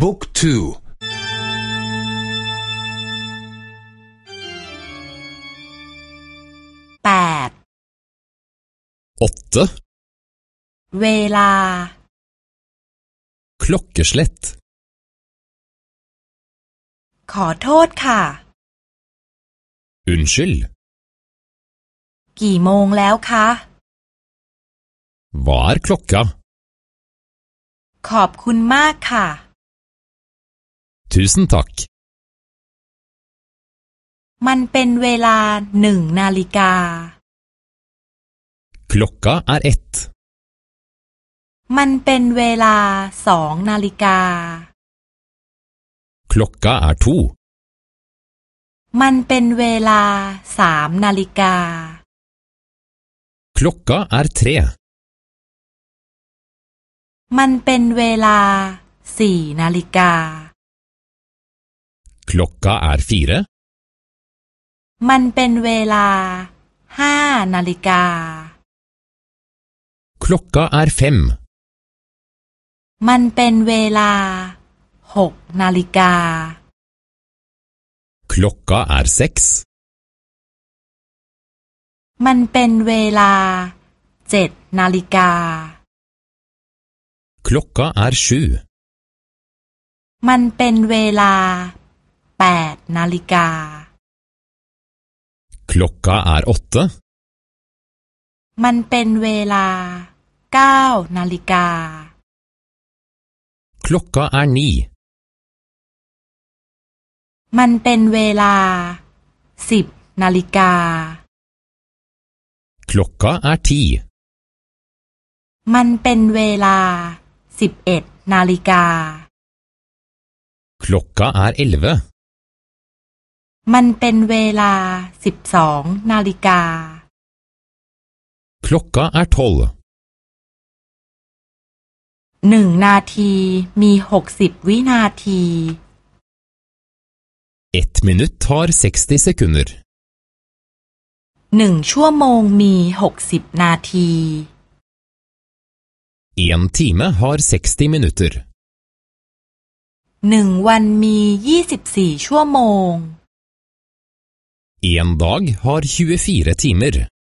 บุ๊กทูแปด Åtte. เวลา Klokkeslett. ขอโทษค่ะ Unnskyld. กี่โมงแล้วคะ Hva er klokka? ขอบคุณมากค่ะ Tusen takk. มันเป็นเวลาหนึ่งนาฬิกา Klokka er ett. มันเป็นเวลาสองนาฬิกา Klokka er to. มันเป็นเวลาสามนาฬิกา Klokka er tre. มันเป็นเวลาสี่นาฬิกา Klokka er fire. มันเป็นเวลาห้านาฬิกา Klokka er fem. มันเป็นเวลาหกนาฬิกา Klokka er seks. มันเป็นเวลาเจ็ดนาฬิกา Klokka er sju. มันเป็นเวลา แปดนาฬิกา Klokka er åtte. มันเป็นเวลาเก้านาฬิกา Klokka er ni. มันเป็นเวลาสิบนาฬิกา Klokka er ti. มันเป็นเวลาสิบเอ็ดนาฬิกา Klokka er elleve. มันเป็นเวลาสิบสองนาฬิกา Klokka er tolv. หนึ่งนาทีมีหกสิบวินาที Ett minutt har 60 sekunder. หนึ่งชั่วโมงมีหกสิบนาที En time har 60 minutter. หนึ่งวันมียี่สิบสี่ชั่วโมง En dag har 24 timer.